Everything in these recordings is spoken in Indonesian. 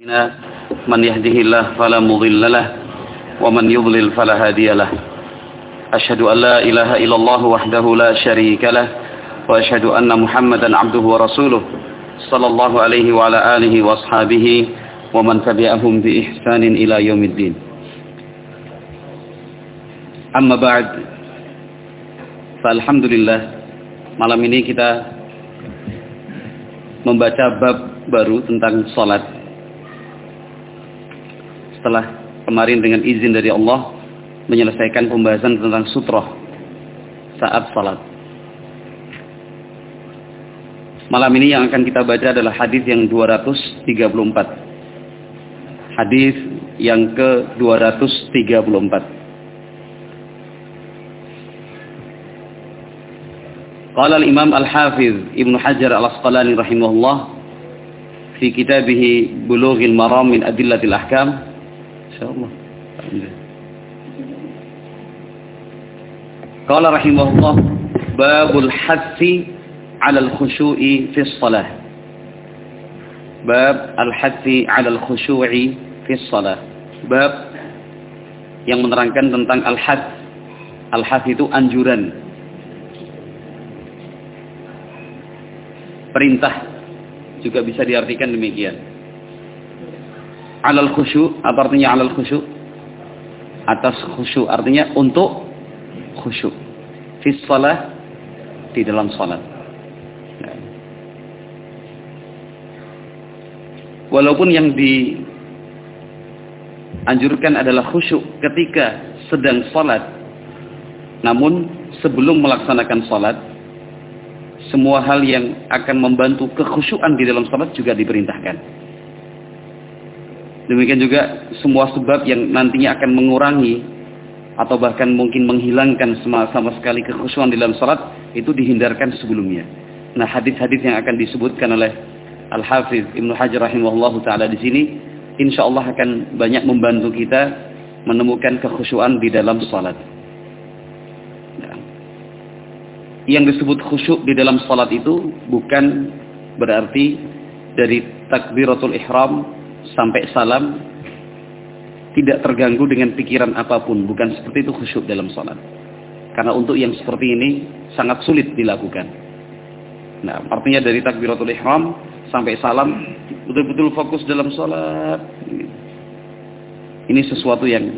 من يهده الله فلا مضل له ومن يضلل فلا هادي له أشهد أن لا إله إلا الله وحده لا شريك له وأشهد أن محمدا عبده ورسوله صلى الله عليه وعلى آله وأصحابه ومن تبعهم بإحسان إلى يوم الدين أما بعد فالحمد لله malam ini kita membaca bab baru tentang salat setelah kemarin dengan izin dari Allah menyelesaikan pembahasan tentang sutroh saat salat. Malam ini yang akan kita baca adalah hadis yang 234. Hadis yang ke-234. Qala al-Imam Al-Hafiz Ibnu Hajar Al-Asqalani rahimahullah fi kitabih Bulughil Maram min Adillatil Ahkam insyaallah. Qala rahimahullah babul hassi 'ala al-khushu'i fi shalah. Bab al-hassi 'ala al-khushu'i fi shalah. Bab yang menerangkan tentang al-hass. Al-hass itu anjuran. Perintah juga bisa diartikan demikian alal khusyu apa artinya alal khusyu atas khusyu artinya untuk khusyu fi di dalam salat ya. walaupun yang dianjurkan adalah khusyuk ketika sedang salat namun sebelum melaksanakan salat semua hal yang akan membantu kekhusyuan di dalam salat juga diperintahkan Demikian juga semua sebab yang nantinya akan mengurangi atau bahkan mungkin menghilangkan sama, sama sekali kekhusyuan dalam salat itu dihindarkan sebelumnya. Nah, hadis-hadis yang akan disebutkan oleh Al-Hafiz Ibnu Hajar rahimahullah taala di sini insyaallah akan banyak membantu kita menemukan kekhusyuan di dalam salat. Nah, yang disebut khusyuk di dalam salat itu bukan berarti dari takbiratul ihram sampai salam tidak terganggu dengan pikiran apa pun. Bukan seperti itu khusyuk dalam sholat. Karena untuk yang seperti ini sangat sulit dilakukan. Nah, artinya dari takbiratul ihram sampai salam betul-betul fokus dalam sholat. Ini sesuatu yang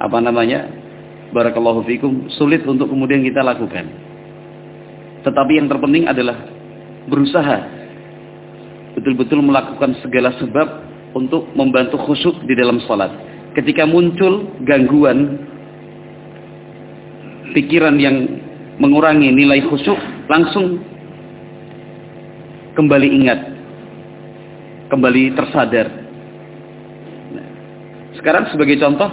apa namanya? Barakallahu fikum sulit untuk kemudian kita lakukan. Tetapi yang terpenting adalah berusaha betul-betul melakukan segala sebab untuk membantu khusyuk di dalam salat. Ketika muncul gangguan pikiran yang mengurangi nilai khusyuk, langsung kembali ingat, kembali tersadar. Sekarang sebagai contoh,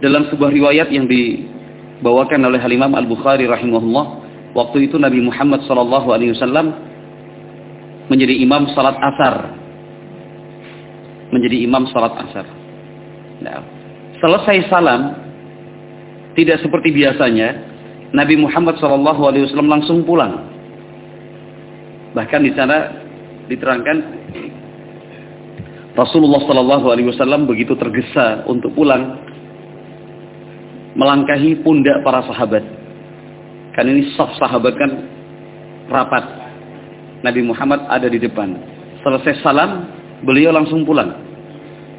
dalam sebuah riwayat yang dibawakan oleh Imam Al-Bukhari rahimahullah, waktu itu Nabi Muhammad wasallam menjadi imam salat asar. Menjadi imam salat asar. Nah, selesai salam, tidak seperti biasanya, Nabi Muhammad SAW langsung pulang. Bahkan di sana diterangkan Rasulullah SAW begitu tergesa untuk pulang, melangkahi pundak para sahabat. Kan ini saf sahabat kan rapat Nabi Muhammad ada di depan. Selesai salam, beliau langsung pulang.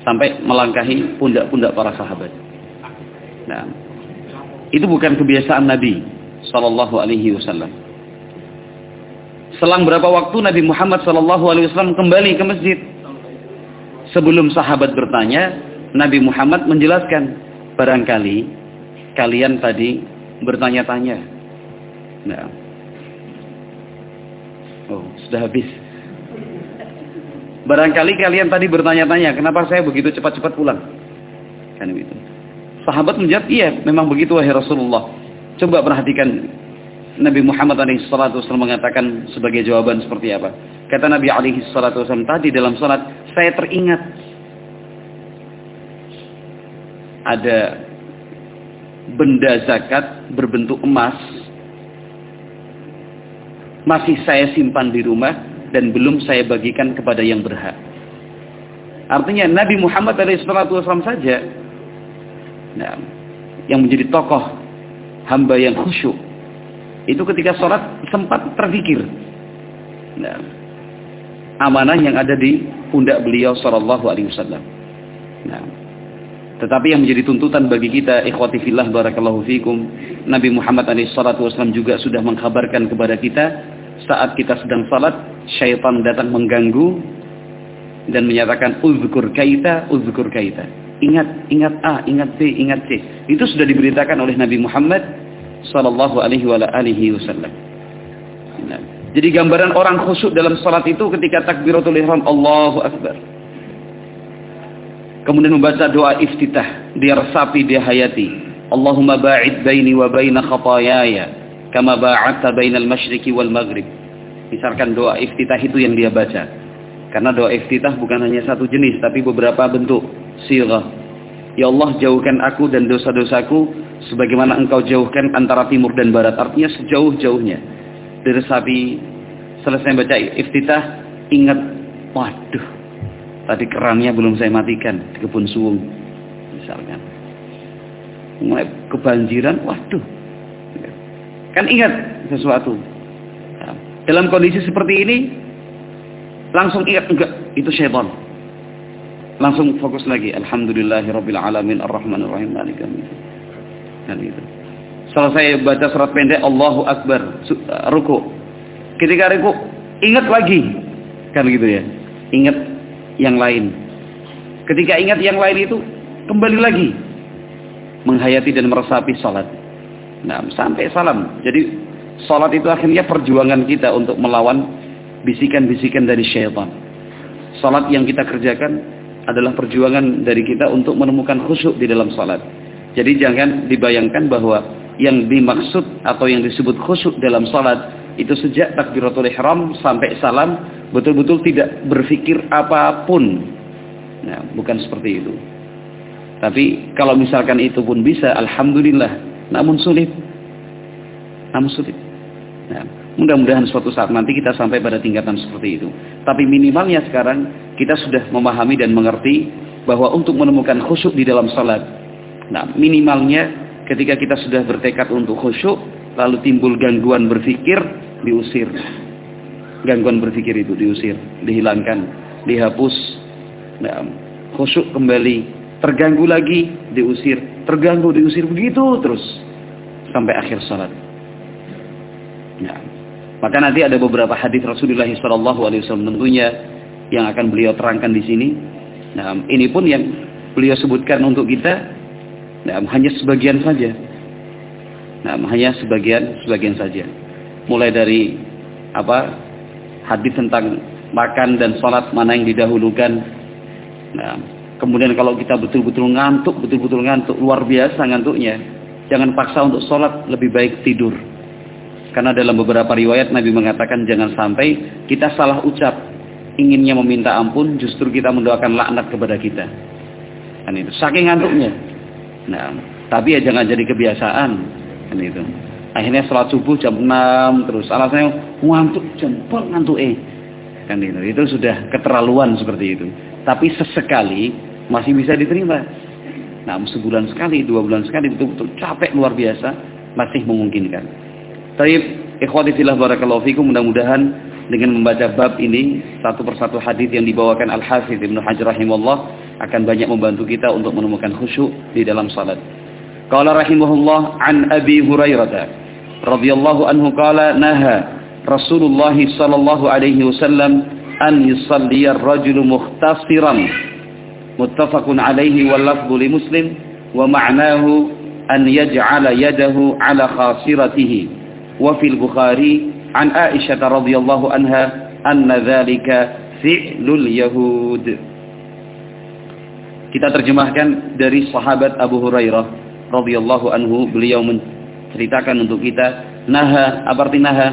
Sampai melangkahi pundak-pundak para sahabat. Nah, itu bukan kebiasaan Nabi Sallallahu Alaihi Wasallam. Selang berapa waktu Nabi Muhammad Sallallahu Alaihi Wasallam kembali ke masjid. Sebelum sahabat bertanya, Nabi Muhammad menjelaskan, barangkali kalian tadi bertanya-tanya. Nah, Oh, sudah habis. Barangkali kalian tadi bertanya-tanya, kenapa saya begitu cepat-cepat pulang? Kan itu. Sahabat menjawab, iya, memang begitu wahai Rasulullah. Coba perhatikan Nabi Muhammad SAW mengatakan sebagai jawaban seperti apa. Kata Nabi SAW tadi dalam salat, saya teringat ada benda zakat berbentuk emas masih saya simpan di rumah dan belum saya bagikan kepada yang berhak. Artinya Nabi Muhammad SAW saja nah, yang menjadi tokoh hamba yang khusyuk itu ketika sholat sempat terfikir nah, amanah yang ada di pundak beliau Shallallahu Alaihi Wasallam. Nah, tetapi yang menjadi tuntutan bagi kita ikhwati fillah barakallahu fikum Nabi Muhammad SAW juga sudah mengkabarkan kepada kita saat kita sedang salat syaitan datang mengganggu dan menyatakan uzkur kaita uzkur kaita. Ingat ingat A ingat B ingat C. Itu sudah diberitakan oleh Nabi Muhammad sallallahu alaihi wasallam. Nah, jadi gambaran orang khusyuk dalam salat itu ketika takbiratul ihram Allahu akbar. Kemudian membaca doa iftitah dia resapi dia hayati. Allahumma ba'id baini wa baina khataayaya kama ba'adta bainal masyriqi wal maghrib misalkan doa iftitah itu yang dia baca karena doa iftitah bukan hanya satu jenis, tapi beberapa bentuk sirah. Ya Allah, jauhkan aku dan dosa-dosaku sebagaimana engkau jauhkan antara timur dan barat. Artinya sejauh-jauhnya. sapi selesai baca iftitah, ingat, waduh, tadi kerannya belum saya matikan di kebun suung. Misalkan. Mulai kebanjiran, waduh. Kan ingat sesuatu. Dalam kondisi seperti ini, Langsung ingat enggak itu syaitan. Langsung fokus lagi. Alhamdulillahirabbil alamin arrahmanir rahim maliki Dan itu. Selesai baca surat pendek Allahu akbar uh, ruku. Ketika ruku ingat lagi. Kan gitu ya. Ingat yang lain. Ketika ingat yang lain itu kembali lagi menghayati dan meresapi salat. Nah, sampai salam. Jadi salat itu akhirnya perjuangan kita untuk melawan bisikan-bisikan dari syaitan. Salat yang kita kerjakan adalah perjuangan dari kita untuk menemukan khusyuk di dalam salat. Jadi jangan dibayangkan bahwa yang dimaksud atau yang disebut khusyuk dalam salat itu sejak takbiratul ihram sampai salam betul-betul tidak berpikir apa pun. Nah, bukan seperti itu. Tapi kalau misalkan itu pun bisa, alhamdulillah. Namun sulit. Namun sulit. Nah, Mudah-mudahan suatu saat nanti kita sampai pada tingkatan seperti itu. Tapi minimalnya sekarang kita sudah memahami dan mengerti bahwa untuk menemukan khusyuk di dalam salat. Nah, minimalnya ketika kita sudah bertekad untuk khusyuk, lalu timbul gangguan berpikir, diusir. Gangguan berpikir itu diusir, dihilangkan, dihapus. Nah, khusyuk kembali, terganggu lagi, diusir, terganggu, diusir begitu terus sampai akhir salat. Nah, maka nanti ada beberapa hadis Rasulullah SAW tentunya yang akan beliau terangkan di sini. Nah, ini pun yang beliau sebutkan untuk kita nah, hanya sebagian saja. Nah, hanya sebagian sebagian saja. Mulai dari apa hadis tentang makan dan sholat mana yang didahulukan. Nah, kemudian kalau kita betul-betul ngantuk, betul-betul ngantuk, luar biasa ngantuknya, jangan paksa untuk sholat, lebih baik tidur. Karena dalam beberapa riwayat Nabi mengatakan jangan sampai kita salah ucap inginnya meminta ampun justru kita mendoakan laknat kepada kita. Kan itu saking ngantuknya. Nah, tapi ya jangan jadi kebiasaan. Kan itu. Akhirnya sholat subuh jam 6 terus alasannya ngantuk jempol ngantuk eh. Kan itu. Itu sudah keterlaluan seperti itu. Tapi sesekali masih bisa diterima. Nah, sebulan sekali, dua bulan sekali betul-betul capek luar biasa masih memungkinkan. Taib ikhwati fillah barakallahu fikum mudah-mudahan dengan membaca bab ini satu persatu hadis yang dibawakan Al-Hafidz Ibnu Hajar rahimahullah akan banyak membantu kita untuk menemukan khusyuk di dalam salat. Qala rahimahullah an Abi Hurairah radhiyallahu anhu qala naha Rasulullah sallallahu alaihi wasallam an yusalli ar-rajulu mukhtasiran muttafaqun alaihi wal lafdhu li muslim wa ma'nahu an yaj'ala yadahu ala khasiratihi. Wa fil bukhari an aisyah radhiyallahu anha anna dzalika fi'lul yahud. Kita terjemahkan dari sahabat Abu Hurairah radhiyallahu anhu beliau menceritakan untuk kita naha apa arti naha?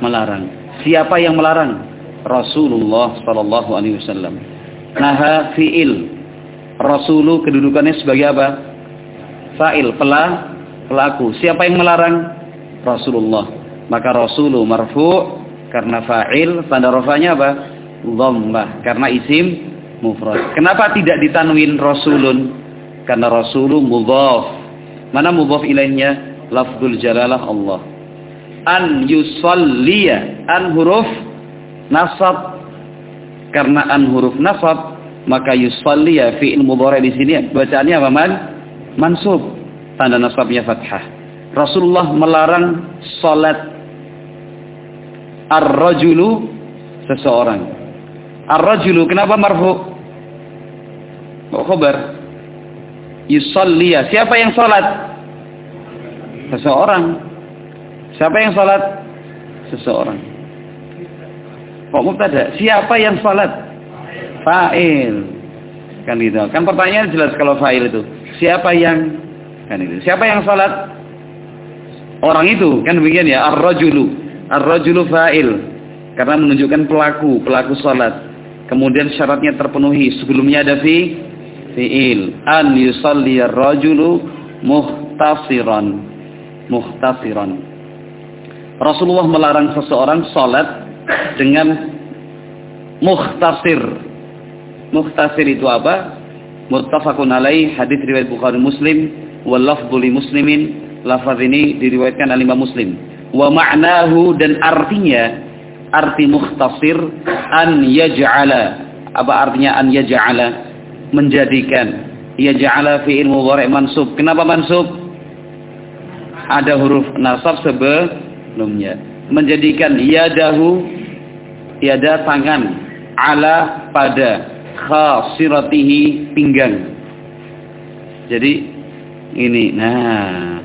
Melarang. Siapa yang melarang? Rasulullah sallallahu alaihi wasallam naha fiil rasulu kedudukannya sebagai apa fa'il pelah pelaku siapa yang melarang Rasulullah. Maka Rasulu marfu karena fa'il tanda rafanya apa? Dhammah karena isim mufrad. Kenapa tidak ditanwin rasulun? Karena rasulun mudhaf. Mana mudhaf ilaihnya? Lafzul jalalah Allah. An yusalliya. An huruf nasab. Karena an huruf nasab, maka yusalliya fi'il mudhari di sini bacaannya apa man? Mansub. Tanda nasabnya fathah. Rasulullah melarang salat ar-rajulu seseorang. Ar-rajulu kenapa marfu? Khabar. Yusalliya. Siapa yang salat? Seseorang. Siapa yang salat? Seseorang. Kok mubtada? Siapa yang salat? Fa'il. Kan itu. Kan pertanyaan jelas kalau fa'il itu. Siapa yang kan itu. Siapa yang salat? Orang itu. Kan demikian ya. Ar-rajulu. Ar-rajulu fa'il. Karena menunjukkan pelaku, pelaku salat. Kemudian syaratnya terpenuhi. Sebelumnya ada fi fi'il. An yusalli ar-rajulu muhtasiran. Muhtasiran. Rasulullah melarang seseorang salat dengan muhtasir. Muhtasir itu apa? Muttafaqun alaih hadis riwayat Bukhari Muslim wal lafdhu li muslimin. Lafaz ini diriwayatkan oleh Imam Muslim. Wa ma'nahu dan artinya arti muhtasir an yaj'ala. Apa artinya an yaj'ala? Menjadikan. Yaj'ala fi'il mudhari' mansub. Kenapa mansub? Ada huruf nasab sebelumnya. Menjadikan yadahu yada tangan ala pada khasiratihi pinggang. Jadi ini nah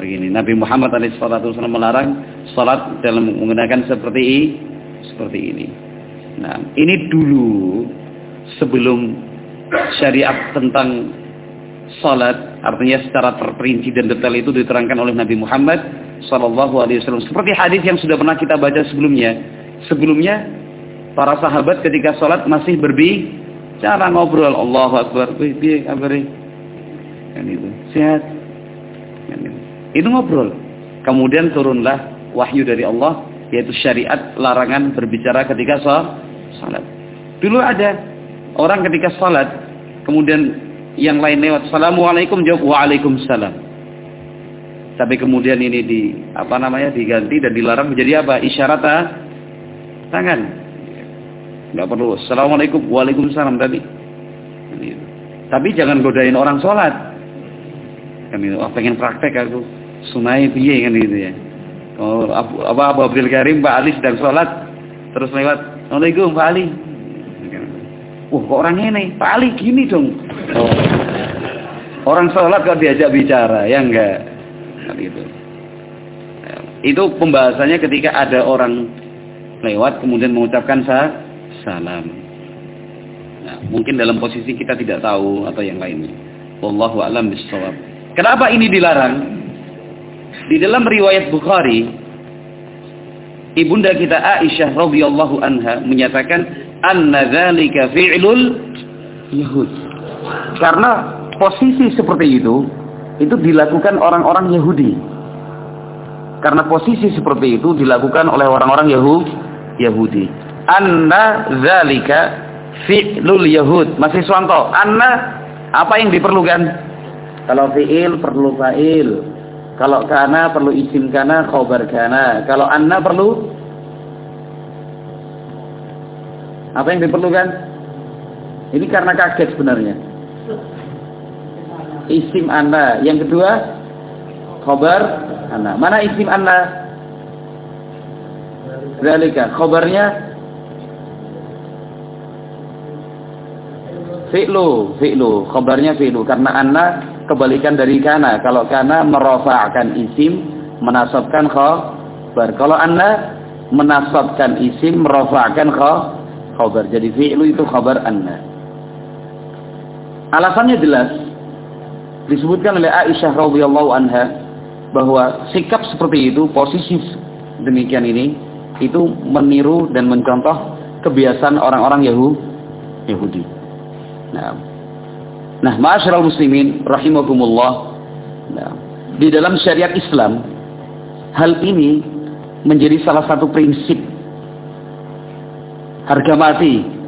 begini Nabi Muhammad SAW melarang salat dalam menggunakan seperti seperti ini. Nah, ini dulu sebelum syariat tentang salat artinya secara terperinci dan detail itu diterangkan oleh Nabi Muhammad sallallahu alaihi wasallam. Seperti hadis yang sudah pernah kita baca sebelumnya. Sebelumnya para sahabat ketika sholat masih berbicara ngobrol. Allahu Akbar. Piye kabare kan itu. Sehat. Kan itu. Ngobrol. Kemudian turunlah wahyu dari Allah yaitu syariat larangan berbicara ketika sholat. Dulu ada orang ketika sholat kemudian yang lain lewat Assalamualaikum jawab Waalaikumsalam tapi kemudian ini di apa namanya diganti dan dilarang menjadi apa isyarat tangan Enggak perlu. Assalamualaikum. Waalaikumsalam tadi. Tapi jangan godain orang sholat. Kan itu. Oh, pengen praktek aku. Sunai piye kan gitu ya. Oh, apa Abu Abdul Karim Pak Ali sedang sholat. Terus lewat. Assalamualaikum Pak Ali. Wah kok orang ini. Pak Ali gini dong. Oh. Orang sholat kok diajak bicara. Ya enggak. Kan itu. Itu pembahasannya ketika ada orang lewat kemudian mengucapkan sah salam. Nah, mungkin dalam posisi kita tidak tahu atau yang lainnya. Wallahu a'lam bishawab. Kenapa ini dilarang? Di dalam riwayat Bukhari, ibunda kita Aisyah radhiyallahu anha menyatakan anna dzalika fi'lul yahud. Karena posisi seperti itu itu dilakukan orang-orang Yahudi. Karena posisi seperti itu dilakukan oleh orang-orang Yahudi anna zalika fi'lul yahud. Masih suanto. Anna apa yang diperlukan? Kalau fi'il perlu fa'il. Kalau kana perlu isim kana, khobar kana. Kalau anna perlu apa yang diperlukan? Ini karena kaget sebenarnya. Isim anna. Yang kedua khobar anna. Mana isim anna? Zalika. Khobarnya fi'lu, fi'lu, khabarnya fi'lu karena anna kebalikan dari kana. Kalau kana merofa'kan isim, menasabkan khabar. Kalau anna menasabkan isim, merofa'kan khabar. Jadi fi'lu itu khabar anna. Alasannya jelas disebutkan oleh Aisyah radhiyallahu anha bahwa sikap seperti itu, posisi demikian ini itu meniru dan mencontoh kebiasaan orang-orang Yahudi. Nah, nah masyarakat muslimin rahimakumullah. Nah, di dalam syariat Islam hal ini menjadi salah satu prinsip harga mati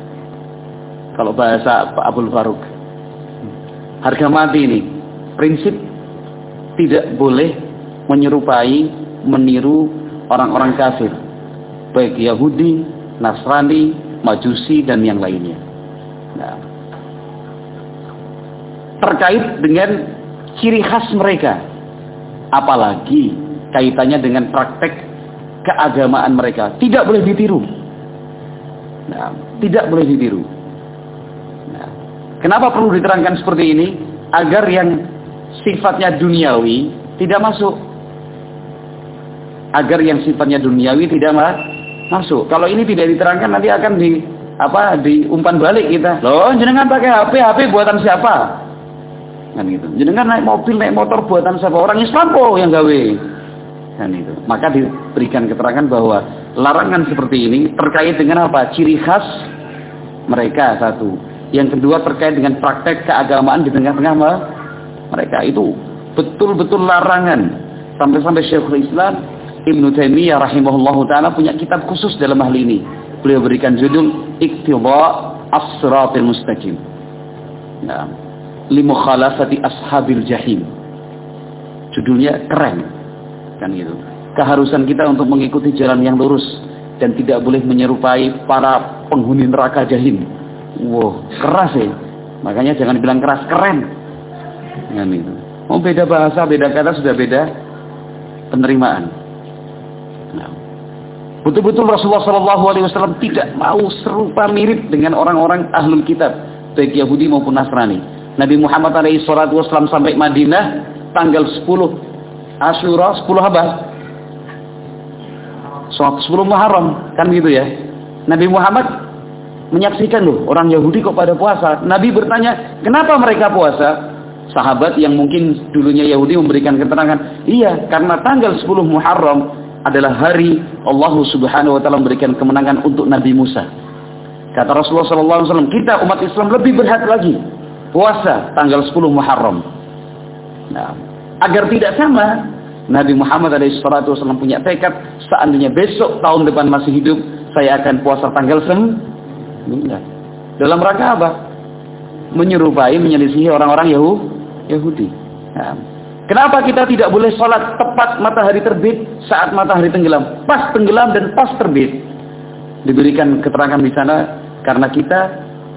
Kalau bahasa Pak Abdul Faruk. Harga mati ini. Prinsip tidak boleh menyerupai, meniru orang-orang kafir. Baik Yahudi, Nasrani, Majusi, dan yang lainnya. Nah, terkait dengan ciri khas mereka. Apalagi kaitannya dengan praktek keagamaan mereka. Tidak boleh ditiru. Nah, tidak boleh ditiru. Nah, kenapa perlu diterangkan seperti ini? Agar yang sifatnya duniawi tidak masuk. Agar yang sifatnya duniawi tidak masuk. Kalau ini tidak diterangkan nanti akan di apa diumpan balik kita. Loh, jenengan pakai HP, HP buatan siapa? kan itu kan naik mobil naik motor buatan siapa orang Islam kok yang gawe kan itu maka diberikan keterangan bahwa larangan seperti ini terkait dengan apa ciri khas mereka satu yang kedua terkait dengan praktek keagamaan di tengah-tengah mereka itu betul-betul larangan sampai-sampai Syekhul Islam Ibnu Taimiyah rahimahullah taala punya kitab khusus dalam hal ini beliau berikan judul Iqtidha As-Siratal Mustaqim nah limukhalafati ashabil jahim. Judulnya keren. Kan gitu. Keharusan kita untuk mengikuti jalan yang lurus dan tidak boleh menyerupai para penghuni neraka jahim. Wow, keras ya. Makanya jangan bilang keras, keren. Kan itu. Oh, beda bahasa, beda kata sudah beda penerimaan. Nah. Betul-betul Rasulullah Shallallahu Alaihi Wasallam tidak mau serupa mirip dengan orang-orang ahlul kitab, baik Yahudi maupun Nasrani. Nabi Muhammad alaihi wasallam sampai Madinah tanggal 10 Asyura 10 apa? 10 Muharram kan gitu ya. Nabi Muhammad menyaksikan loh orang Yahudi kok pada puasa. Nabi bertanya, "Kenapa mereka puasa?" Sahabat yang mungkin dulunya Yahudi memberikan keterangan, "Iya, karena tanggal 10 Muharram adalah hari Allah Subhanahu wa taala memberikan kemenangan untuk Nabi Musa." Kata Rasulullah SAW, kita umat Islam lebih berhak lagi puasa tanggal 10 Muharram. Nah, agar tidak sama, Nabi Muhammad SAW punya tekad, seandainya besok tahun depan masih hidup, saya akan puasa tanggal 9. Dalam rangka apa? Menyerupai, menyelisihi orang-orang Yahudi. Nah, kenapa kita tidak boleh sholat tepat matahari terbit saat matahari tenggelam? Pas tenggelam dan pas terbit. Diberikan keterangan di sana karena kita,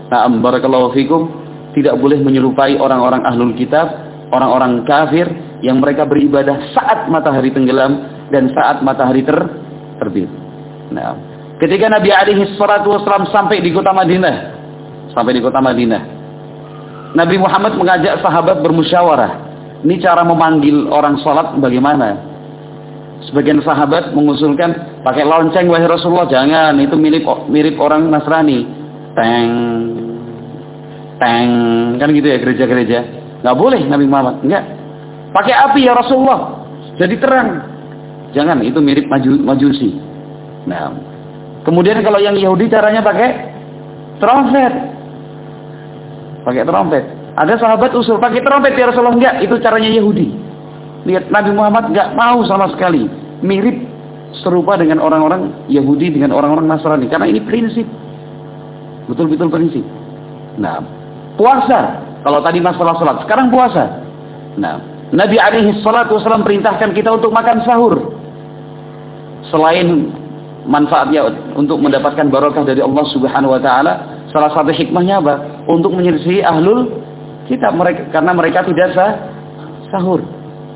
nah, barakallahu fikum, tidak boleh menyerupai orang-orang ahlul kitab, orang-orang kafir yang mereka beribadah saat matahari tenggelam dan saat matahari ter terbit. Nah, ketika Nabi alaihi wasallam sampai di kota Madinah, sampai di kota Madinah, Nabi Muhammad mengajak sahabat bermusyawarah. Ini cara memanggil orang sholat bagaimana? Sebagian sahabat mengusulkan pakai lonceng wahai Rasulullah, jangan itu mirip mirip orang Nasrani. Teng. Teng. Kan gitu ya gereja-gereja. Nggak boleh Nabi Muhammad enggak pakai api ya Rasulullah jadi terang. Jangan itu mirip maju majusi. Nah. Kemudian kalau yang Yahudi caranya pakai trompet pakai trompet ada sahabat usul pakai trompet ya Rasulullah enggak itu caranya Yahudi lihat Nabi Muhammad enggak mau sama sekali mirip serupa dengan orang-orang Yahudi dengan orang-orang Nasrani karena ini prinsip betul-betul prinsip nah Puasa. Kalau tadi masalah salat, sekarang puasa. Nah, Nabi alaihi salatu wasallam perintahkan kita untuk makan sahur. Selain manfaatnya untuk mendapatkan barokah dari Allah Subhanahu wa taala, salah satu hikmahnya apa? Untuk menyelesaikan ahlul kitab mereka karena mereka tidak sah, sahur.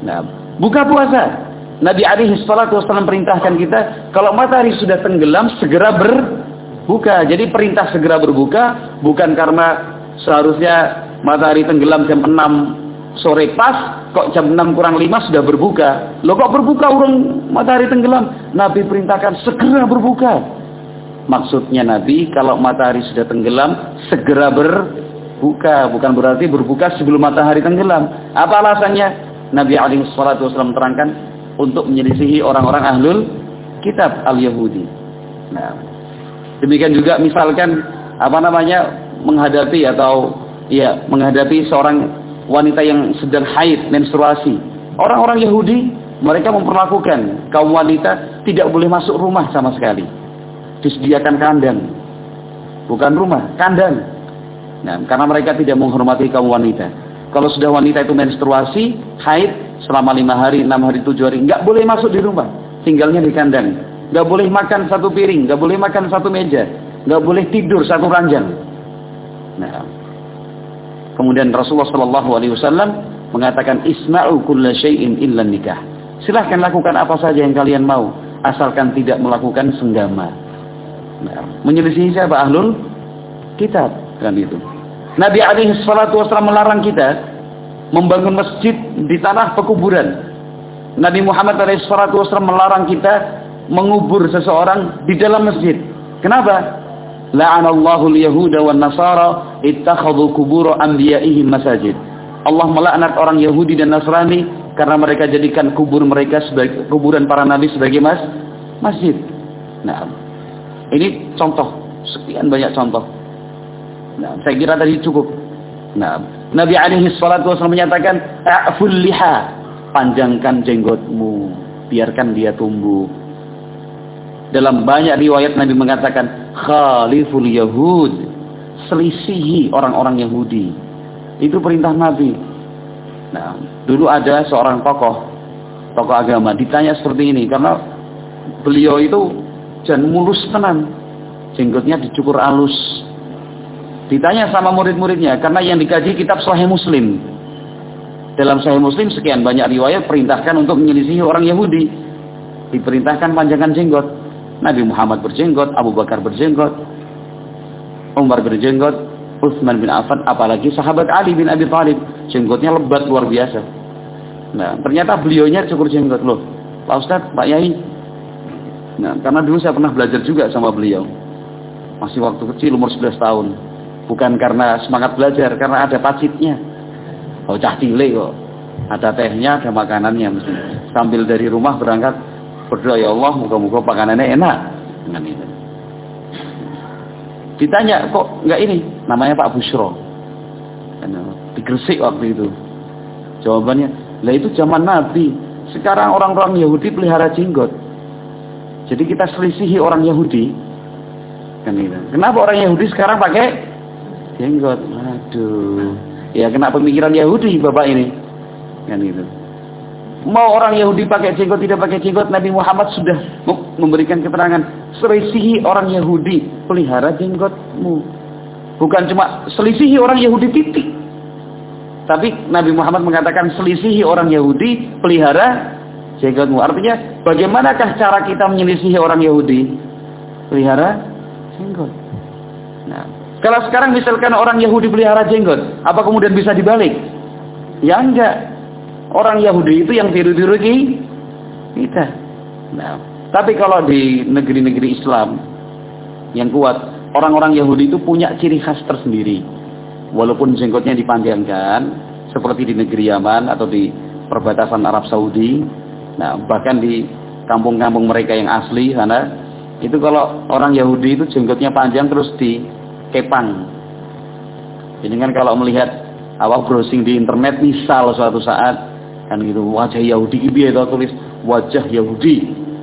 Nah, buka puasa. Nabi alaihi salatu wasallam perintahkan kita kalau matahari sudah tenggelam segera berbuka. Jadi perintah segera berbuka bukan karena seharusnya matahari tenggelam jam 6 sore pas kok jam 6 kurang 5 sudah berbuka lo kok berbuka urung matahari tenggelam Nabi perintahkan segera berbuka maksudnya Nabi kalau matahari sudah tenggelam segera berbuka bukan berarti berbuka sebelum matahari tenggelam apa alasannya Nabi alaihi wasallam terangkan untuk menyelisihi orang-orang ahlul kitab al-Yahudi nah demikian juga misalkan apa namanya menghadapi atau ya menghadapi seorang wanita yang sedang haid menstruasi. Orang-orang Yahudi mereka memperlakukan kaum wanita tidak boleh masuk rumah sama sekali. Disediakan kandang. Bukan rumah, kandang. Nah, karena mereka tidak menghormati kaum wanita. Kalau sudah wanita itu menstruasi, haid selama lima hari, enam hari, tujuh hari, nggak boleh masuk di rumah, tinggalnya di kandang. Nggak boleh makan satu piring, nggak boleh makan satu meja, nggak boleh tidur satu ranjang. Nah, kemudian Rasulullah Shallallahu Alaihi Wasallam mengatakan isma'u kulla syai'in illa nikah. Silahkan lakukan apa saja yang kalian mau, asalkan tidak melakukan senggama. Nah, menyelisih siapa ahlul kitab kan itu. Nabi alaihi salatu wasallam melarang kita membangun masjid di tanah pekuburan. Nabi Muhammad alaihi salatu wasallam melarang kita mengubur seseorang di dalam masjid. Kenapa? La'anallahu al-yahuda wan nasara ittakhadhu qubur anbiya'ihim masajid. Allah melaknat orang Yahudi dan Nasrani karena mereka jadikan kubur mereka sebagai kuburan para nabi sebagai mas masjid. Nah, ini contoh sekian banyak contoh. Nah, saya kira tadi cukup. Nah, Nabi alaihi salatu wasallam menyatakan, "A'ful liha." Panjangkan jenggotmu, biarkan dia tumbuh. Dalam banyak riwayat Nabi mengatakan, "Khaliful Yahud." Selisihi orang-orang Yahudi. Itu perintah Nabi. Nah, dulu ada seorang tokoh, tokoh agama, ditanya seperti ini karena beliau itu jangan mulus tenan. Jenggotnya dicukur alus, Ditanya sama murid-muridnya, karena yang dikaji kitab Sahih Muslim. Dalam Sahih Muslim sekian banyak riwayat perintahkan untuk menyelisihi orang Yahudi. Diperintahkan panjangan jenggot. Nabi Muhammad berjenggot, Abu Bakar berjenggot, Umar berjenggot, Utsman bin Affan, apalagi sahabat Ali bin Abi Thalib. Jenggotnya lebat luar biasa. Nah, ternyata beliaunya cukur jenggot loh. Pak Ustadz, Pak Yai. Nah, karena dulu saya pernah belajar juga sama beliau. Masih waktu kecil, umur 11 tahun. Bukan karena semangat belajar, karena ada pacitnya. Oh cah cilik kok. Ada tehnya, ada makanannya mesti. Sambil dari rumah berangkat berdoa ya Allah, moga-moga makanannya enak. Dengan itu. Ditanya kok nggak ini? Namanya Pak Bushro. Di Gresik waktu itu. Jawabannya, lah itu zaman Nabi. Sekarang orang-orang Yahudi pelihara jenggot. Jadi kita selisihi orang Yahudi. Kan itu. Kenapa orang Yahudi sekarang pakai jenggot. Aduh. Ya kena pemikiran Yahudi Bapak ini. Kan itu. Mau orang Yahudi pakai jenggot tidak pakai jenggot, Nabi Muhammad sudah memberikan keterangan. Selisihi orang Yahudi, pelihara jenggotmu. Bukan cuma selisihi orang Yahudi titik. Tapi Nabi Muhammad mengatakan selisihi orang Yahudi, pelihara jenggotmu. Artinya bagaimanakah cara kita menyelisihi orang Yahudi? Pelihara jenggot. Nah, kalau sekarang misalkan orang Yahudi pelihara jenggot, apa kemudian bisa dibalik? Ya enggak. Orang Yahudi itu yang tiru-tiru kita. Nah, tapi kalau di negeri-negeri Islam yang kuat, orang-orang Yahudi itu punya ciri khas tersendiri. Walaupun jenggotnya dipanjangkan, seperti di negeri Yaman atau di perbatasan Arab Saudi, nah bahkan di kampung-kampung mereka yang asli sana, itu kalau orang Yahudi itu jenggotnya panjang terus di kepang. Jadi kan kalau melihat awal browsing di internet misal suatu saat kan gitu wajah Yahudi itu itu tulis wajah Yahudi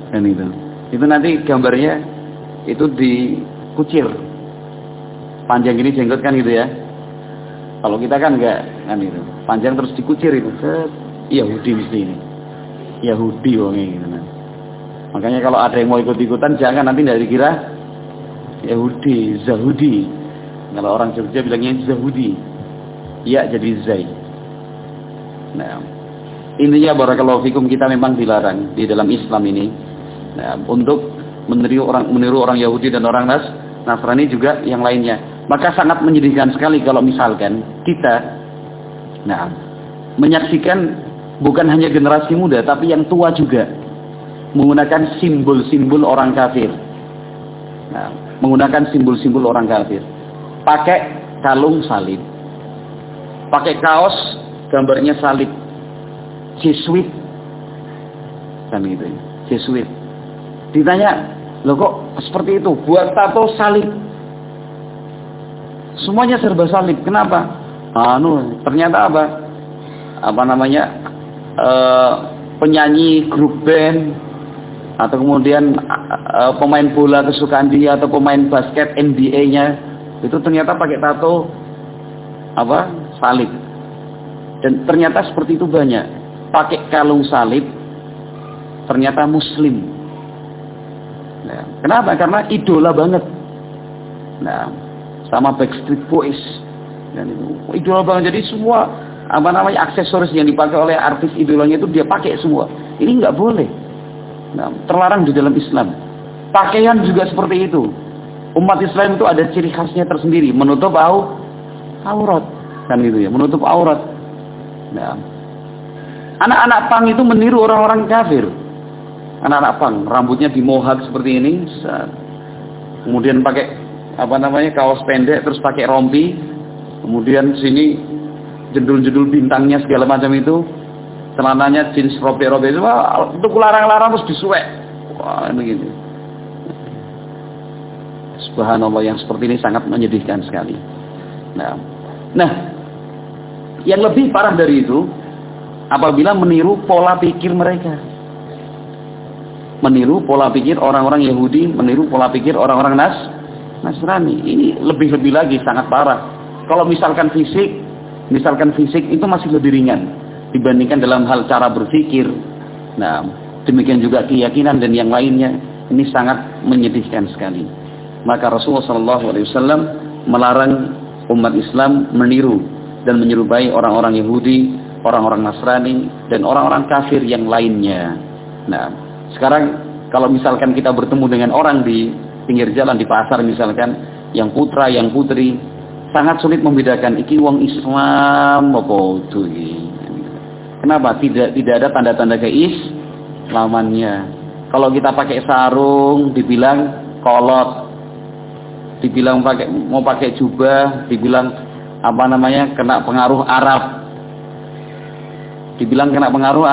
kan itu. Itu nanti gambarnya itu dikucir. Panjang ini jenggot kan gitu ya. Kalau kita kan enggak kan itu. Panjang terus dikucir itu. Yahudi mesti ini. Yahudi wong gitu. Makanya kalau ada yang mau ikut-ikutan jangan nanti tidak dikira Yahudi, Zahudi. Kalau orang Jogja bilangnya Zahudi. Ya jadi Zai. Nah, intinya barakallahu fikum kita memang dilarang di dalam Islam ini nah, untuk meniru orang meniru orang Yahudi dan orang Nas Nasrani juga yang lainnya. Maka sangat menyedihkan sekali kalau misalkan kita nah menyaksikan bukan hanya generasi muda tapi yang tua juga menggunakan simbol-simbol orang kafir. Nah, menggunakan simbol-simbol orang kafir pakai kalung salib. Pakai kaos gambarnya salib. Jesuit. Kan gitu. Jesuit. Ditanya, "Loh kok seperti itu? Buat tato salib." Semuanya serba salib. Kenapa? Anu, ternyata apa? Apa namanya? E, penyanyi grup band atau kemudian e, pemain bola kesukaan dia atau pemain basket NBA-nya itu ternyata pakai tato apa salib. Dan ternyata seperti itu banyak. Pakai kalung salib ternyata muslim. Nah, kenapa? Karena idola banget. Nah, sama Backstreet Boys. Dan itu idola banget. Jadi semua apa namanya aksesoris yang dipakai oleh artis idolanya itu dia pakai semua. Ini nggak boleh. Nah, terlarang di dalam Islam. Pakaian juga seperti itu. Umat Islam itu ada ciri khasnya tersendiri, menutup au, aurat. Kan itu ya, menutup aurat. Nah, anak-anak pang itu meniru orang-orang kafir. Anak-anak pang, rambutnya dimohak seperti ini, kemudian pakai apa namanya kaos pendek, terus pakai rompi, kemudian sini jendul-jendul bintangnya segala macam itu, celananya jeans robek-robek itu, untuk larang-larang terus disuek. Wah, ini gitu. Subhanallah yang seperti ini sangat menyedihkan sekali. Nah, nah yang lebih parah dari itu apabila meniru pola pikir mereka. Meniru pola pikir orang-orang Yahudi, meniru pola pikir orang-orang Nas Nasrani. Ini lebih-lebih lagi sangat parah. Kalau misalkan fisik, misalkan fisik itu masih lebih ringan dibandingkan dalam hal cara berpikir. Nah, demikian juga keyakinan dan yang lainnya. Ini sangat menyedihkan sekali. Maka Rasulullah SAW melarang umat Islam meniru dan menyerupai orang-orang Yahudi, orang-orang Nasrani, dan orang-orang kafir yang lainnya. Nah, sekarang kalau misalkan kita bertemu dengan orang di pinggir jalan, di pasar misalkan, yang putra, yang putri, sangat sulit membedakan iki wong Islam apa itu. Kenapa? Tidak tidak ada tanda-tanda keislamannya. Kalau kita pakai sarung dibilang kolot, dibilang pakai mau pakai jubah, dibilang apa namanya kena pengaruh Arab, dibilang kena pengaruh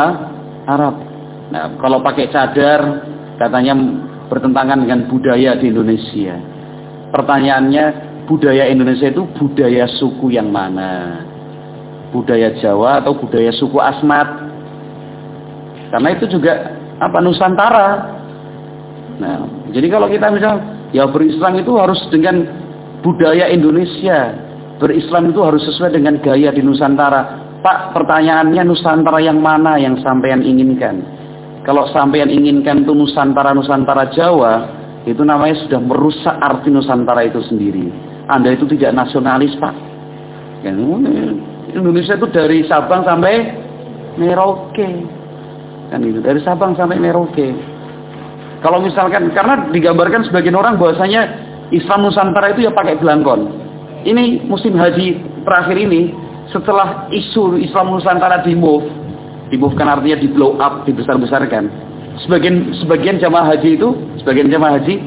Arab. Nah, kalau pakai cadar katanya bertentangan dengan budaya di Indonesia. Pertanyaannya budaya Indonesia itu budaya suku yang mana? Budaya Jawa atau budaya suku Asmat? Karena itu juga apa Nusantara. Nah, jadi kalau kita misal Ya berislam itu harus dengan budaya Indonesia. Berislam itu harus sesuai dengan gaya di Nusantara. Pak, pertanyaannya Nusantara yang mana yang sampean inginkan? Kalau sampean inginkan itu Nusantara-Nusantara Jawa, itu namanya sudah merusak arti Nusantara itu sendiri. Anda itu tidak nasionalis, Pak. Ya, Indonesia itu dari Sabang sampai Merauke. Kan itu, dari Sabang sampai Merauke. Kalau misalkan karena digambarkan sebagian orang bahwasanya Islam Nusantara itu ya pakai belangkon. Ini musim haji terakhir ini setelah isu Islam Nusantara di move, di move kan artinya di blow up, dibesar-besarkan. Sebagian sebagian jamaah haji itu, sebagian jamaah haji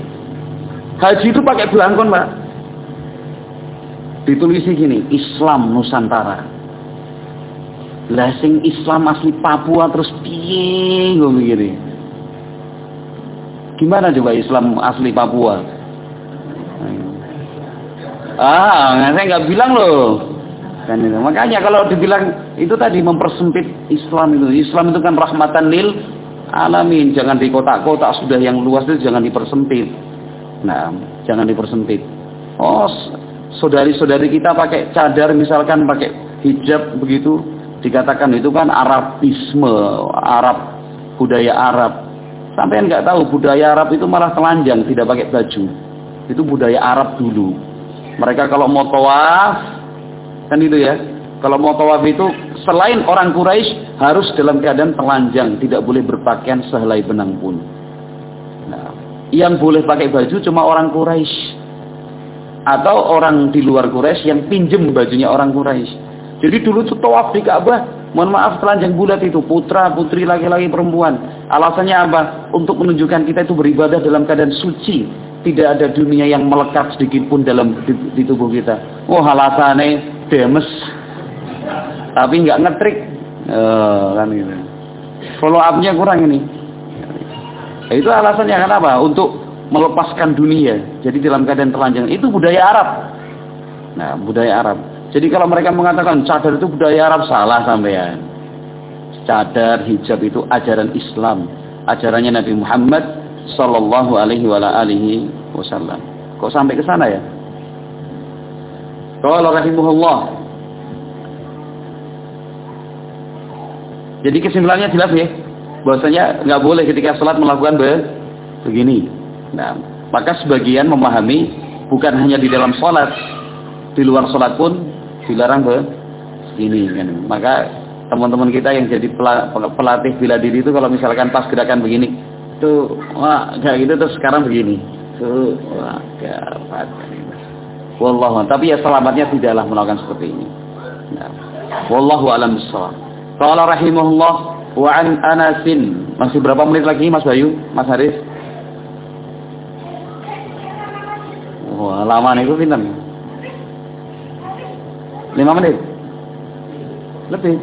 haji itu pakai belangkon, Pak. Ditulisi gini, Islam Nusantara. Blessing Islam asli Papua terus piye gue begini. Gimana coba Islam asli Papua? Ah, saya nggak bilang loh. Kan itu. Makanya kalau dibilang itu tadi mempersempit Islam itu. Islam itu kan rahmatan lil alamin. Jangan di kotak-kotak sudah yang luas itu jangan dipersempit. Nah, jangan dipersempit. Oh, saudari-saudari kita pakai cadar misalkan pakai hijab begitu dikatakan itu kan Arabisme, Arab budaya Arab. Sampai nggak tahu budaya Arab itu malah telanjang, tidak pakai baju. Itu budaya Arab dulu. Mereka kalau mau tawaf, kan itu ya. Kalau mau tawaf itu selain orang Quraisy harus dalam keadaan telanjang, tidak boleh berpakaian sehelai benang pun. Nah, yang boleh pakai baju cuma orang Quraisy atau orang di luar Quraisy yang pinjem bajunya orang Quraisy. Jadi dulu tuh tawaf di Ka'bah Mohon maaf telanjang bulat itu putra, putri, laki-laki, perempuan. Alasannya apa? Untuk menunjukkan kita itu beribadah dalam keadaan suci. Tidak ada dunia yang melekat sedikit pun dalam di, di tubuh kita. Oh alasannya demes. Tapi nggak ngetrik. Oh, kan gitu. Follow up-nya kurang ini. Itu alasannya kenapa? Untuk melepaskan dunia. Jadi dalam keadaan telanjang itu budaya Arab. Nah, budaya Arab. Jadi kalau mereka mengatakan cadar itu budaya Arab salah sampean. Cadar, hijab itu ajaran Islam, ajarannya Nabi Muhammad sallallahu alaihi wa alihi wasallam. Kok sampai ke sana ya? Qala rahimahullah. Jadi kesimpulannya jelas ya, bahwasanya nggak boleh ketika sholat melakukan begini. Nah, maka sebagian memahami bukan hanya di dalam sholat, di luar sholat pun dilarang be begini kan. Maka teman-teman kita yang jadi pelatih bila diri itu kalau misalkan pas gerakan begini, tuh wah kayak gitu terus sekarang begini. Tuh wah gawat. Wallahu tapi ya selamatnya tidaklah melakukan seperti ini. Nah, wallahu alam bissawab. Qala rahimahullah wa an Anasin. Masih berapa menit lagi Mas Bayu, Mas Haris? lama nih gue pinter lima menit. Lebih.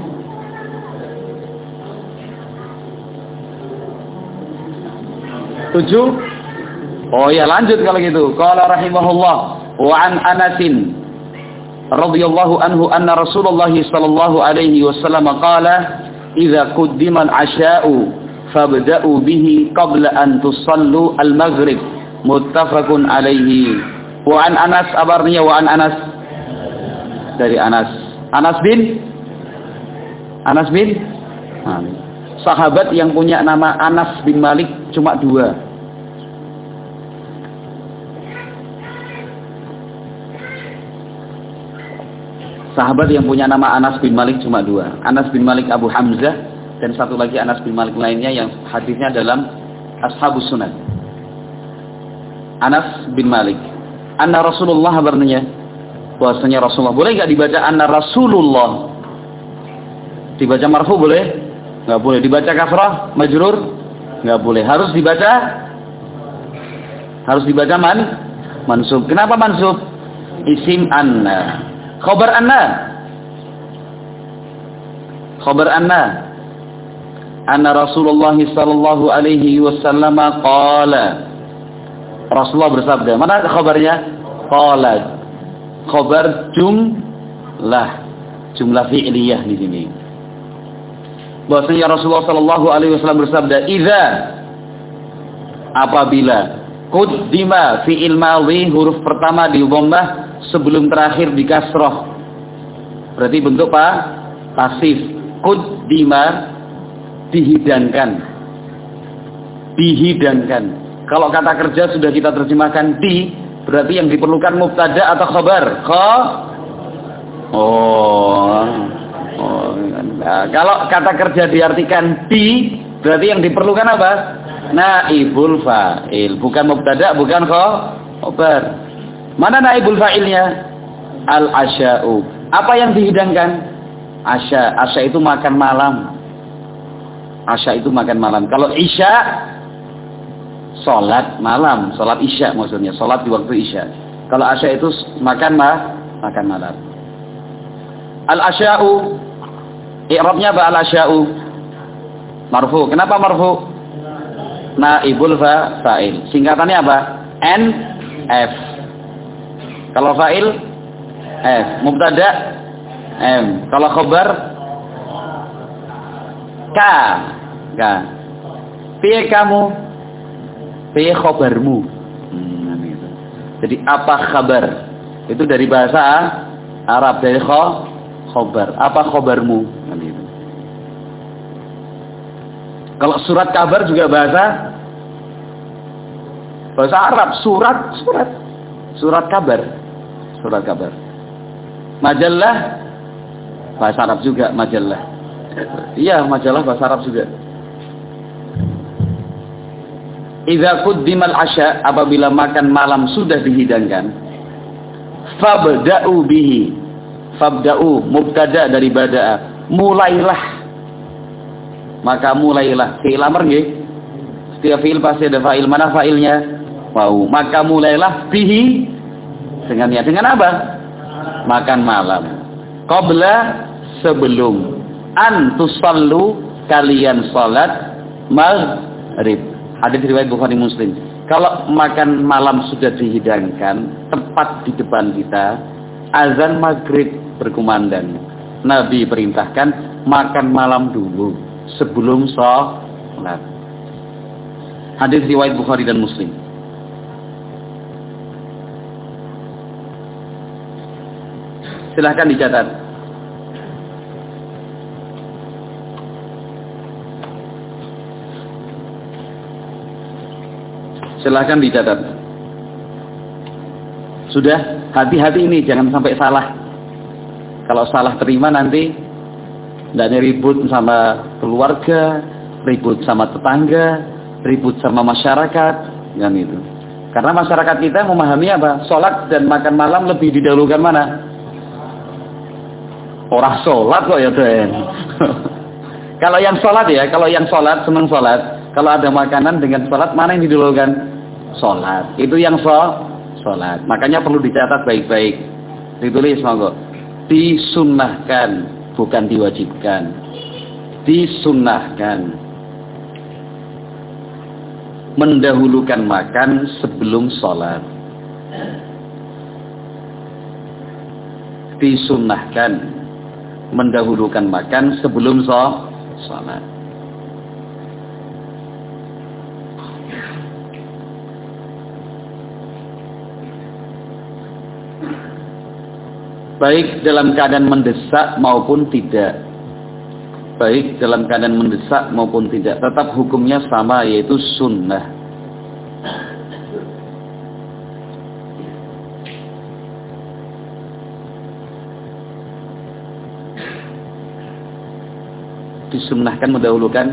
Tujuh. Oh ya lanjut kalau gitu. kalau rahimahullah wa an Anasin radhiyallahu anhu anna Rasulullah sallallahu alaihi wasallam qala idza quddima al-asha'u fabda'u bihi qabla an tusallu al-maghrib muttafaqun alaihi Wa Anas abarnya wa an Anas dari Anas. Anas bin Anas bin Sahabat yang punya nama Anas bin Malik cuma dua. Sahabat yang punya nama Anas bin Malik cuma dua. Anas bin Malik Abu Hamzah dan satu lagi Anas bin Malik lainnya yang hadisnya dalam Ashabus Sunan. Anas bin Malik. Anna Rasulullah kabarnya bahwasanya Rasulullah. Boleh nggak dibaca anna Rasulullah? Dibaca marfu boleh? Nggak boleh. Dibaca kasrah majrur? Nggak boleh. Harus dibaca harus dibaca man mansub. Kenapa mansub? Isim anna. Khabar anna. Khabar anna. Anna Rasulullah sallallahu alaihi wasallam qala. Rasulullah bersabda. Mana khabarnya? Qala. Khabar jumlah. Jumlah fi'liyah di sini. Bahwasanya Rasulullah sallallahu alaihi wasallam bersabda, "Idza apabila Kuddima fi'il madhi huruf pertama di dhammah sebelum terakhir di kasroh. Berarti bentuk apa? Pasif. Kuddima dihidangkan. Dihidangkan. Kalau kata kerja sudah kita terjemahkan di, berarti yang diperlukan mubtada atau khabar. Kha Oh. Oh. Nah, kalau kata kerja diartikan di, berarti yang diperlukan apa? Naibul fa'il, bukan mubtada, bukan khabar. Mana naibul fa'ilnya? Al-asya'u. Apa yang dihidangkan? Asya. Asya itu makan malam. Asya itu makan malam. Kalau isya, sholat malam. Sholat isya maksudnya. Sholat di waktu isya. Kalau asya itu makan ma makan malam. Al-asya'u. I'rabnya apa al-asya'u? Marfu. Kenapa marfu? Naibul fa'il. Singkatannya apa? N F. Kalau fa'il F, mubtada M. Kalau khabar K. K. Piye kamu? Piye khabarmu? Hmm, gitu. Jadi apa kabar? Itu dari bahasa Arab dari kho, khobar. Apa khobarmu? Gitu. Kalau surat kabar juga bahasa bahasa Arab, surat, surat. Surat kabar surat kabar. Majalah bahasa Arab juga majalah. Iya, majalah bahasa Arab juga. Idza quddimal asya apabila makan malam sudah dihidangkan fabda'u bihi. Fabda'u mubtada dari bada'a. Mulailah. Maka mulailah. Fi'il amr nggih? Setiap fi'il pasti ada fa'il. Mana fa'ilnya? Wow maka mulailah bihi. Dengannya dengan apa? Makan malam. Qabla sebelum. An tusallu kalian salat maghrib. Hadis riwayat Bukhari Muslim. Kalau makan malam sudah dihidangkan tepat di depan kita, azan maghrib berkumandang. Nabi perintahkan makan malam dulu sebelum sholat. Hadis riwayat Bukhari dan Muslim. Silahkan dicatat. Silahkan dicatat. Sudah, hati-hati ini jangan sampai salah. Kalau salah terima nanti tidak ribut sama keluarga, ribut sama tetangga, ribut sama masyarakat, kan itu. Karena masyarakat kita memahami apa? Sholat dan makan malam lebih didahulukan mana? Orang sholat kok ya Den. kalau yang sholat ya, kalau yang sholat senang sholat. Kalau ada makanan dengan sholat mana yang didahulukan? Sholat. Itu yang sholat. Makanya perlu dicatat baik-baik. Ditulis monggo. Disunnahkan, bukan diwajibkan. Disunnahkan mendahulukan makan sebelum sholat. Disunahkan mendahulukan makan sebelum sholat. Baik dalam keadaan mendesak maupun tidak. Baik dalam keadaan mendesak maupun tidak. Tetap hukumnya sama yaitu sunnah. Disunnahkan mendahulukan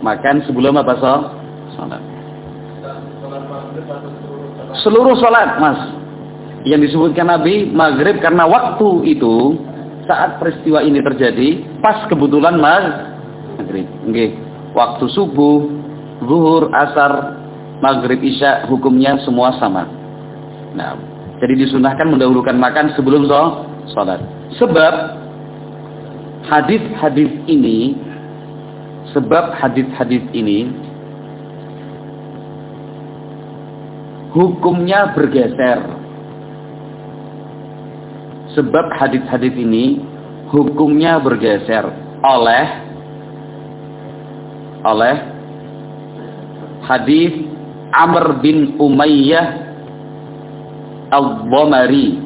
makan sebelum apa so? salat seluruh salat mas yang disebutkan Nabi maghrib karena waktu itu saat peristiwa ini terjadi pas kebetulan maghrib. Okay. waktu subuh zuhur asar maghrib isya hukumnya semua sama. Nah jadi disunahkan mendahulukan makan sebelum sholat. Sebab hadis-hadis ini sebab hadis-hadis ini hukumnya bergeser Sebab hadis-hadis ini hukumnya bergeser oleh oleh hadis Amr bin Umayyah Al-Dhamari.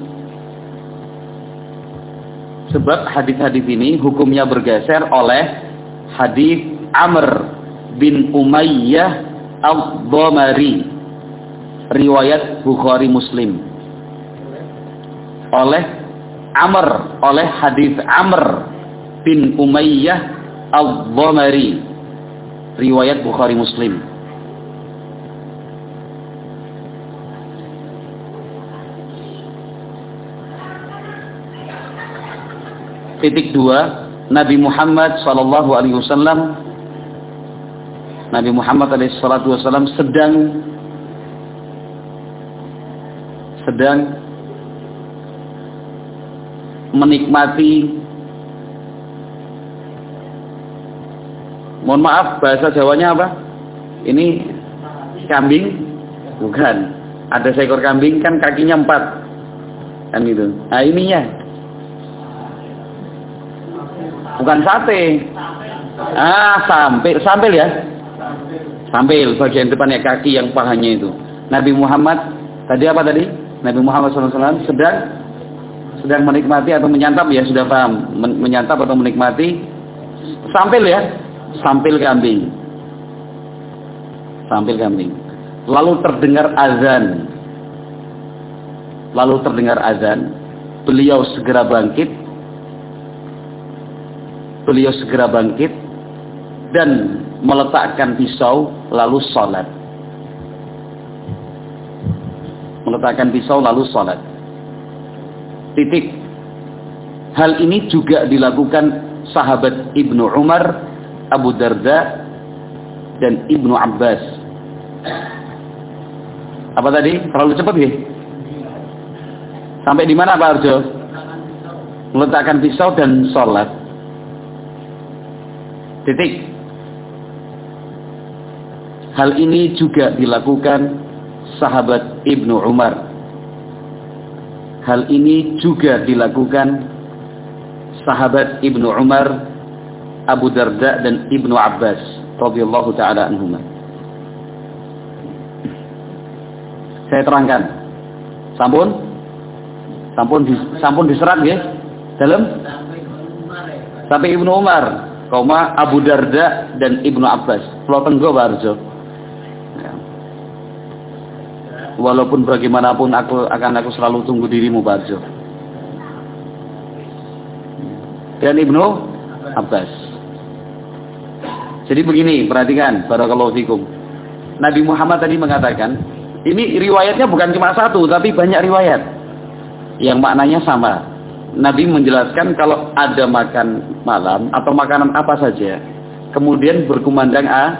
Sebab hadis-hadis ini hukumnya bergeser oleh hadis Amr bin Umayyah Al-Dhamari. Riwayat Bukhari Muslim. Oleh Amr oleh hadis Amr bin Umayyah Al-Dhamari. Riwayat Bukhari Muslim. Titik dua Nabi Muhammad sallallahu alaihi wasallam. Nabi Muhammad alaihi wasallam sedang sedang menikmati. Mohon maaf bahasa Jawanya apa? Ini kambing? Bukan. Ada seekor kambing kan kakinya empat. Kan gitu. Nah ininya. Bukan sate. Ah sampai sampai ya? Sambil bagian depannya kaki yang pahanya itu. Nabi Muhammad tadi apa tadi? Nabi Muhammad SAW sedang sedang menikmati atau menyantap ya sudah paham. Men menyantap atau menikmati sampil ya. Sampil kambing. Sampil kambing. Lalu terdengar azan. Lalu terdengar azan. Beliau segera bangkit. Beliau segera bangkit dan meletakkan pisau lalu sholat. Meletakkan pisau lalu sholat Titik. Hal ini juga dilakukan sahabat Ibnu Umar, Abu Darda, dan Ibnu Abbas. Apa tadi? Terlalu cepat ya? Sampai di mana Pak Arjo? Meletakkan pisau dan sholat. Titik. Hal ini juga dilakukan sahabat Ibnu Umar Hal ini juga dilakukan sahabat Ibnu Umar, Abu Darda dan Ibnu Abbas radhiyallahu taala anhuma. Saya terangkan. Sampun? Sampun di, sampun diserat ya? Dalam sampai Ibnu Umar, koma Abu Darda dan Ibnu Abbas. Kalau tenggo Barjo. Ya. Walaupun bagaimanapun aku akan aku selalu tunggu dirimu Barjo. Dan Ibnu Abbas. Jadi begini, perhatikan barakallahu fikum. Nabi Muhammad tadi mengatakan, ini riwayatnya bukan cuma satu, tapi banyak riwayat yang maknanya sama. Nabi menjelaskan kalau ada makan malam atau makanan apa saja, kemudian berkumandang a,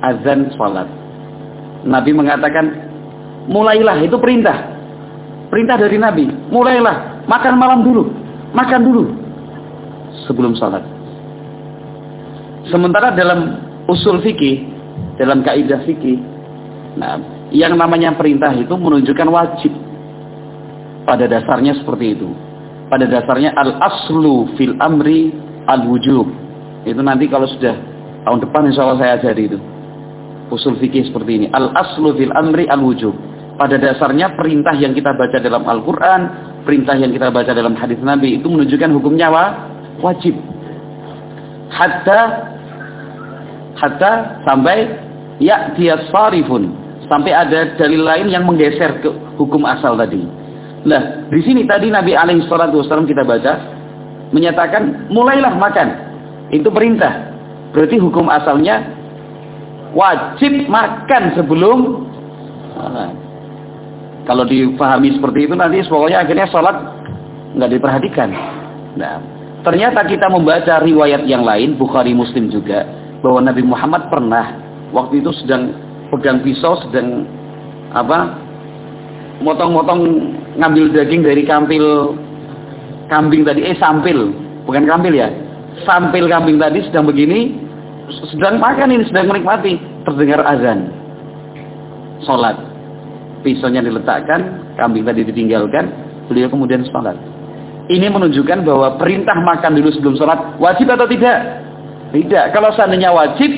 azan sholat. Nabi mengatakan, mulailah itu perintah. Perintah dari Nabi, mulailah makan malam dulu, makan dulu sebelum sholat. Sementara dalam usul fikih, dalam kaidah fikih, nah, yang namanya perintah itu menunjukkan wajib. Pada dasarnya seperti itu. Pada dasarnya al-aslu fil amri al-wujub. Itu nanti kalau sudah tahun depan insya Allah saya ajari itu. Usul fikih seperti ini. Al-aslu fil amri al-wujub. Pada dasarnya perintah yang kita baca dalam Al-Quran, perintah yang kita baca dalam hadis Nabi itu menunjukkan hukumnya wajib. Hatta hatta sampai ya dia sarifun sampai ada dalil lain yang menggeser ke hukum asal tadi. Nah, di sini tadi Nabi alaihi salatu wasallam kita baca menyatakan mulailah makan. Itu perintah. Berarti hukum asalnya wajib makan sebelum kalau dipahami seperti itu nanti pokoknya akhirnya sholat nggak diperhatikan. Nah, ternyata kita membaca riwayat yang lain Bukhari Muslim juga bahwa Nabi Muhammad pernah waktu itu sedang pegang pisau sedang apa motong-motong ngambil daging dari kampil kambing tadi eh sampil bukan kampil ya sampil kambing tadi sedang begini sedang makan ini sedang menikmati terdengar azan sholat pisaunya diletakkan kambing tadi ditinggalkan beliau kemudian sholat ini menunjukkan bahwa perintah makan dulu sebelum sholat wajib atau tidak tidak kalau seandainya wajib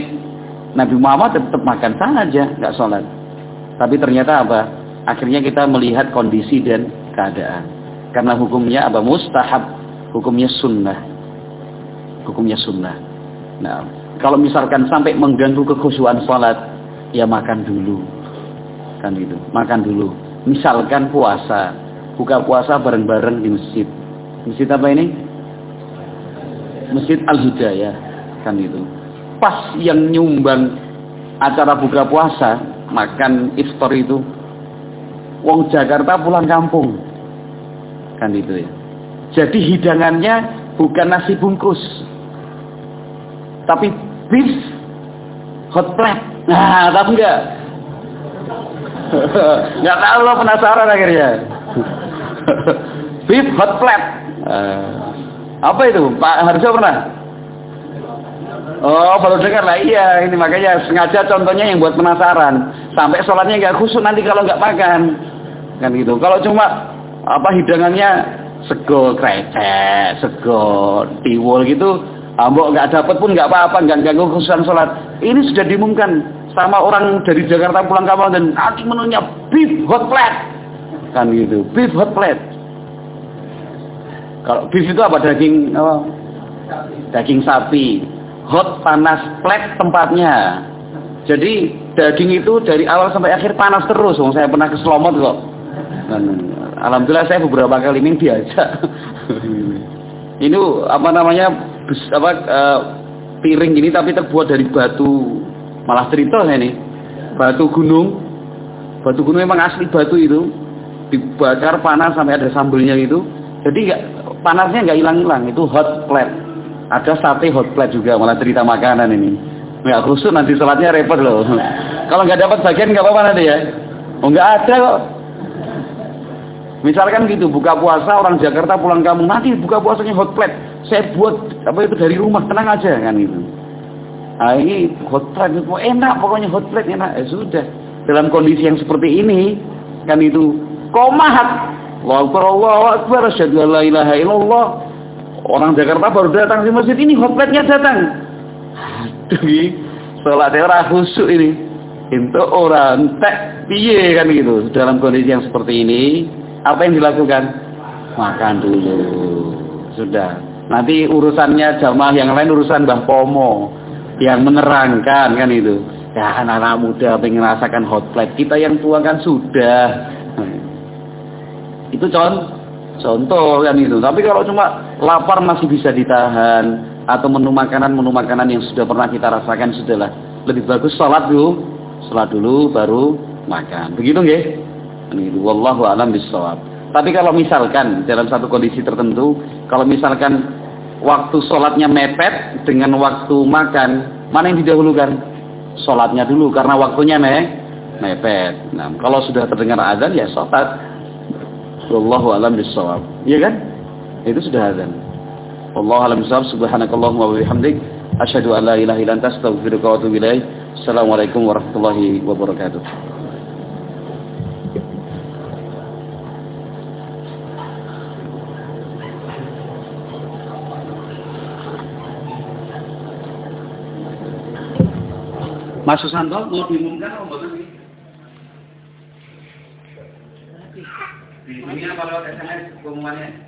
Nabi Muhammad tetap makan saja nggak sholat tapi ternyata apa akhirnya kita melihat kondisi dan keadaan. Karena hukumnya apa? Mustahab. Hukumnya sunnah. Hukumnya sunnah. Nah, kalau misalkan sampai mengganggu kekhusyuan salat, ya makan dulu. Kan itu, makan dulu. Misalkan puasa, buka puasa bareng-bareng di masjid. Masjid apa ini? Masjid Al-Hidayah, kan itu. Pas yang nyumbang acara buka puasa, makan iftar itu Wong Jakarta pulang kampung. Kan itu ya. Jadi hidangannya bukan nasi bungkus. Tapi beef hot plate. Nah, tahu enggak? enggak tahu lo penasaran akhirnya. beef hot plate. Uh, apa itu? Pak Harjo pernah? Oh, baru dengar lah. Iya, ini makanya sengaja contohnya yang buat penasaran. Sampai sholatnya nggak khusus nanti kalau nggak makan. Kan gitu. Kalau cuma apa hidangannya sego krecek, sego tiwul gitu, ambok nggak dapat pun nggak apa-apa, nggak ganggu khususan sholat. Ini sudah diumumkan sama orang dari Jakarta pulang kampung dan nanti menunya beef hot plate. Kan gitu, beef hot plate. Kalau beef itu apa daging? Daging sapi hot panas plek tempatnya. Jadi daging itu dari awal sampai akhir panas terus. Saya pernah ke Slomot kok. Dan, Alhamdulillah saya beberapa kali ini diajak. ini apa namanya apa uh, piring ini tapi terbuat dari batu malah cerita saya ini batu gunung batu gunung memang asli batu itu dibakar panas sampai ada sambelnya itu jadi gak, panasnya nggak hilang-hilang itu hot plate ada sate hot plate juga, malah cerita makanan ini. Nggak khusus nanti sholatnya repot loh. Kalau nggak dapat bagian nggak apa-apa nanti ya. Oh nggak ada kok. Misalkan gitu, buka puasa orang Jakarta pulang kampung, nanti buka puasanya hot plate. Saya buat apa itu dari rumah, tenang aja kan itu. Nah, ini hot plate itu enak, pokoknya hot plate enak. Ya sudah. Dalam kondisi yang seperti ini, kan itu komahat. Allahu Akbar, Allahu Akbar. Orang Jakarta baru datang di masjid ini, hotplate-nya datang. Aduh, sholatnya orang khusyuk ini. Itu orang tek piye kan gitu. Dalam kondisi yang seperti ini, apa yang dilakukan? Makan dulu. Sudah. Nanti urusannya jamaah yang lain urusan Mbah Pomo yang menerangkan kan itu. Ya anak-anak muda pengen merasakan hot plate. Kita yang tua kan sudah. Itu contoh contoh kan itu. Tapi kalau cuma lapar masih bisa ditahan atau menu makanan menu makanan yang sudah pernah kita rasakan sudahlah. Lebih bagus sholat dulu, sholat dulu baru makan. Begitu nggih? Ini wallahu alam bisawab. Tapi kalau misalkan dalam satu kondisi tertentu, kalau misalkan waktu sholatnya mepet dengan waktu makan, mana yang didahulukan? sholatnya dulu karena waktunya me mepet. Nah, kalau sudah terdengar azan ya sholat. Wallahu alam bisawab. Iya kan? Itu sudah azan. Wallahu alam bisawab. Subhanakallahumma wa bihamdik asyhadu an la ilaha illa anta astaghfiruka wa atubu ilaik. Assalamualaikum warahmatullahi wabarakatuh. Mas Susanto mau diumumkan atau enggak Di apa lewat SMS pengumumannya?